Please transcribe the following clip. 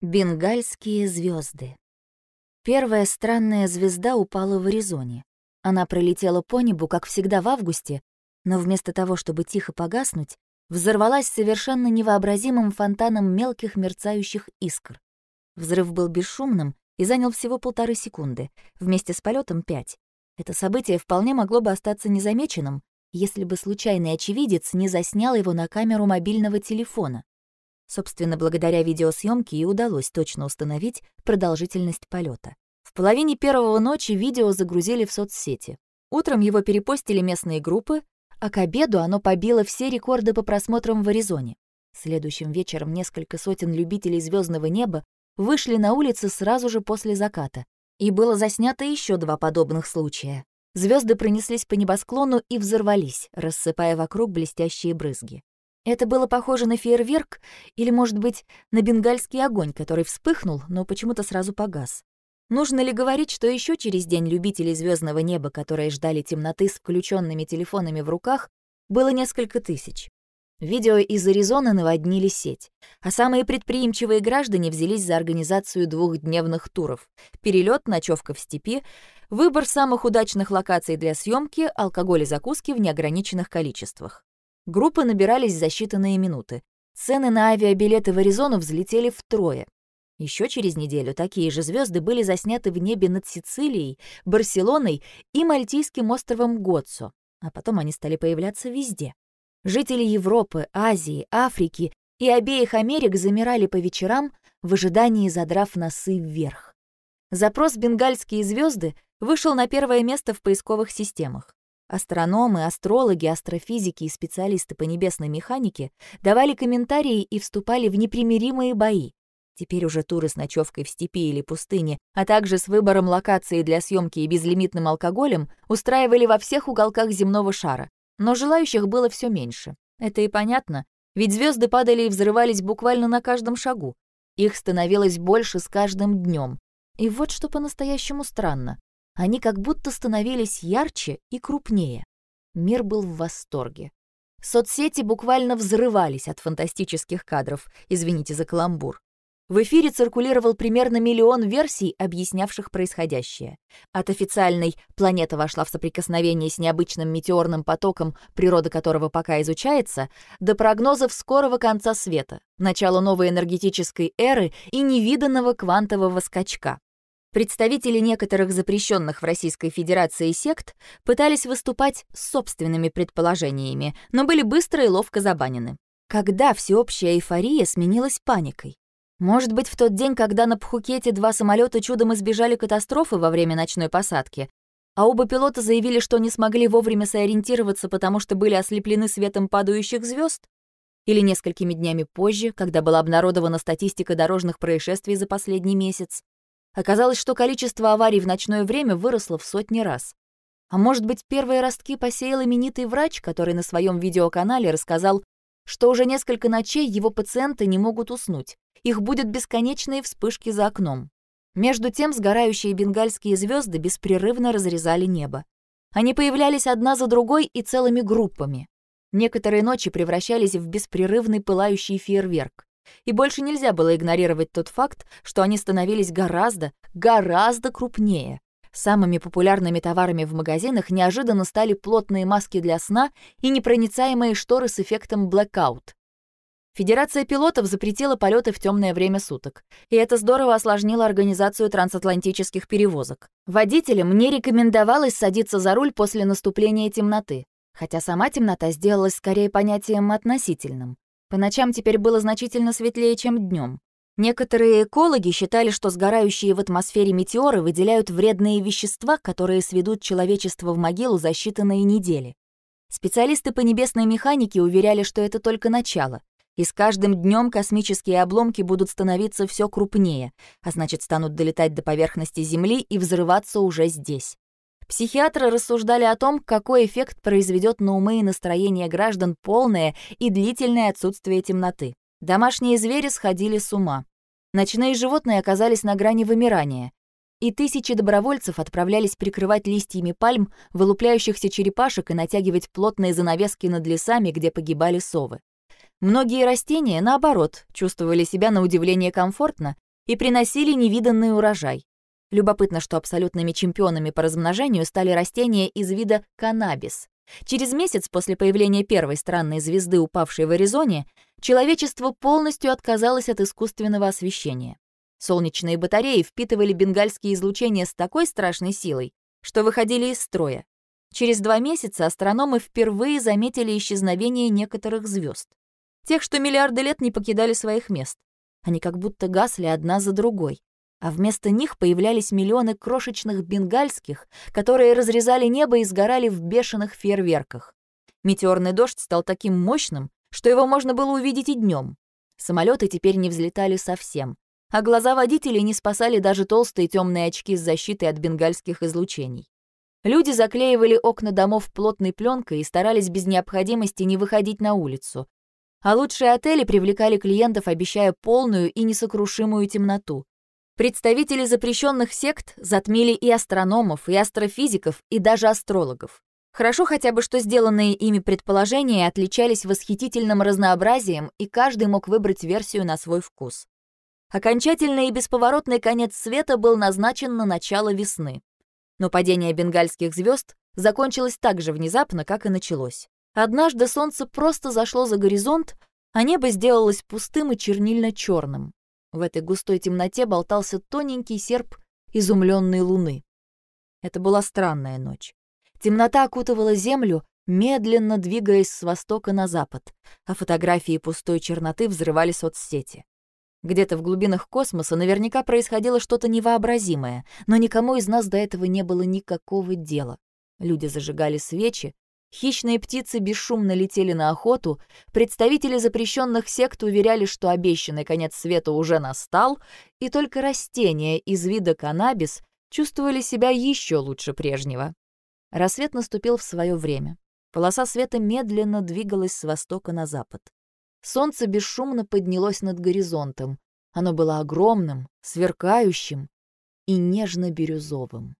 Бенгальские звезды. Первая странная звезда упала в Аризоне. Она пролетела по небу, как всегда в августе, но вместо того, чтобы тихо погаснуть, взорвалась совершенно невообразимым фонтаном мелких мерцающих искр. Взрыв был бесшумным и занял всего полторы секунды, вместе с полетом пять. Это событие вполне могло бы остаться незамеченным, если бы случайный очевидец не заснял его на камеру мобильного телефона. Собственно, благодаря видеосъемке и удалось точно установить продолжительность полета. В половине первого ночи видео загрузили в соцсети. Утром его перепостили местные группы, а к обеду оно побило все рекорды по просмотрам в Аризоне. Следующим вечером несколько сотен любителей звездного неба вышли на улицы сразу же после заката. И было заснято еще два подобных случая. Звезды пронеслись по небосклону и взорвались, рассыпая вокруг блестящие брызги. Это было похоже на фейерверк или, может быть, на бенгальский огонь, который вспыхнул, но почему-то сразу погас. Нужно ли говорить, что еще через день любителей звездного неба, которые ждали темноты с включенными телефонами в руках, было несколько тысяч? Видео из Аризоны наводнили сеть, а самые предприимчивые граждане взялись за организацию двухдневных туров. Перелет, ночевка в степи, выбор самых удачных локаций для съемки, алкоголь и закуски в неограниченных количествах. Группы набирались за считанные минуты. Цены на авиабилеты в Аризону взлетели втрое. Еще через неделю такие же звезды были засняты в небе над Сицилией, Барселоной и Мальтийским островом Гоццо, а потом они стали появляться везде. Жители Европы, Азии, Африки и обеих Америк замирали по вечерам в ожидании, задрав носы вверх. Запрос «Бенгальские звезды» вышел на первое место в поисковых системах. Астрономы, астрологи, астрофизики и специалисты по небесной механике давали комментарии и вступали в непримиримые бои. Теперь уже туры с ночевкой в степи или пустыне, а также с выбором локации для съемки и безлимитным алкоголем устраивали во всех уголках земного шара. Но желающих было все меньше. Это и понятно, ведь звезды падали и взрывались буквально на каждом шагу. Их становилось больше с каждым днем. И вот что по-настоящему странно они как будто становились ярче и крупнее. Мир был в восторге. Соцсети буквально взрывались от фантастических кадров, извините за каламбур. В эфире циркулировал примерно миллион версий, объяснявших происходящее. От официальной «планета вошла в соприкосновение с необычным метеорным потоком, природа которого пока изучается», до прогнозов скорого конца света, начала новой энергетической эры и невиданного квантового скачка. Представители некоторых запрещенных в Российской Федерации сект пытались выступать с собственными предположениями, но были быстро и ловко забанены. Когда всеобщая эйфория сменилась паникой? Может быть, в тот день, когда на Пхукете два самолета чудом избежали катастрофы во время ночной посадки, а оба пилота заявили, что не смогли вовремя сориентироваться, потому что были ослеплены светом падающих звезд? Или несколькими днями позже, когда была обнародована статистика дорожных происшествий за последний месяц? Оказалось, что количество аварий в ночное время выросло в сотни раз. А может быть, первые ростки посеял именитый врач, который на своем видеоканале рассказал, что уже несколько ночей его пациенты не могут уснуть. Их будут бесконечные вспышки за окном. Между тем сгорающие бенгальские звезды беспрерывно разрезали небо. Они появлялись одна за другой и целыми группами. Некоторые ночи превращались в беспрерывный пылающий фейерверк. И больше нельзя было игнорировать тот факт, что они становились гораздо, гораздо крупнее. Самыми популярными товарами в магазинах неожиданно стали плотные маски для сна и непроницаемые шторы с эффектом blackout. Федерация пилотов запретила полеты в темное время суток, и это здорово осложнило организацию трансатлантических перевозок. Водителям не рекомендовалось садиться за руль после наступления темноты, хотя сама темнота сделалась скорее понятием относительным. По ночам теперь было значительно светлее, чем днем. Некоторые экологи считали, что сгорающие в атмосфере метеоры выделяют вредные вещества, которые сведут человечество в могилу за считанные недели. Специалисты по небесной механике уверяли, что это только начало, и с каждым днем космические обломки будут становиться все крупнее, а значит, станут долетать до поверхности Земли и взрываться уже здесь. Психиатры рассуждали о том, какой эффект произведет на умы и настроение граждан полное и длительное отсутствие темноты. Домашние звери сходили с ума. Ночные животные оказались на грани вымирания. И тысячи добровольцев отправлялись прикрывать листьями пальм вылупляющихся черепашек и натягивать плотные занавески над лесами, где погибали совы. Многие растения, наоборот, чувствовали себя на удивление комфортно и приносили невиданный урожай. Любопытно, что абсолютными чемпионами по размножению стали растения из вида каннабис. Через месяц после появления первой странной звезды, упавшей в Аризоне, человечество полностью отказалось от искусственного освещения. Солнечные батареи впитывали бенгальские излучения с такой страшной силой, что выходили из строя. Через два месяца астрономы впервые заметили исчезновение некоторых звезд. Тех, что миллиарды лет не покидали своих мест. Они как будто гасли одна за другой. А вместо них появлялись миллионы крошечных бенгальских, которые разрезали небо и сгорали в бешеных фейерверках. Метеорный дождь стал таким мощным, что его можно было увидеть и днем. Самолеты теперь не взлетали совсем, а глаза водителей не спасали даже толстые темные очки с защитой от бенгальских излучений. Люди заклеивали окна домов плотной пленкой и старались без необходимости не выходить на улицу. А лучшие отели привлекали клиентов, обещая полную и несокрушимую темноту. Представители запрещенных сект затмили и астрономов, и астрофизиков, и даже астрологов. Хорошо хотя бы, что сделанные ими предположения отличались восхитительным разнообразием, и каждый мог выбрать версию на свой вкус. Окончательный и бесповоротный конец света был назначен на начало весны. Но падение бенгальских звезд закончилось так же внезапно, как и началось. Однажды солнце просто зашло за горизонт, а небо сделалось пустым и чернильно-черным. В этой густой темноте болтался тоненький серп изумленной луны. Это была странная ночь. Темнота окутывала землю, медленно двигаясь с востока на запад, а фотографии пустой черноты взрывали соцсети. Где-то в глубинах космоса наверняка происходило что-то невообразимое, но никому из нас до этого не было никакого дела. Люди зажигали свечи, хищные птицы бесшумно летели на охоту, представители запрещенных сект уверяли, что обещанный конец света уже настал, и только растения из вида каннабис чувствовали себя еще лучше прежнего. Рассвет наступил в свое время. Полоса света медленно двигалась с востока на запад. Солнце бесшумно поднялось над горизонтом. Оно было огромным, сверкающим и нежно-бирюзовым.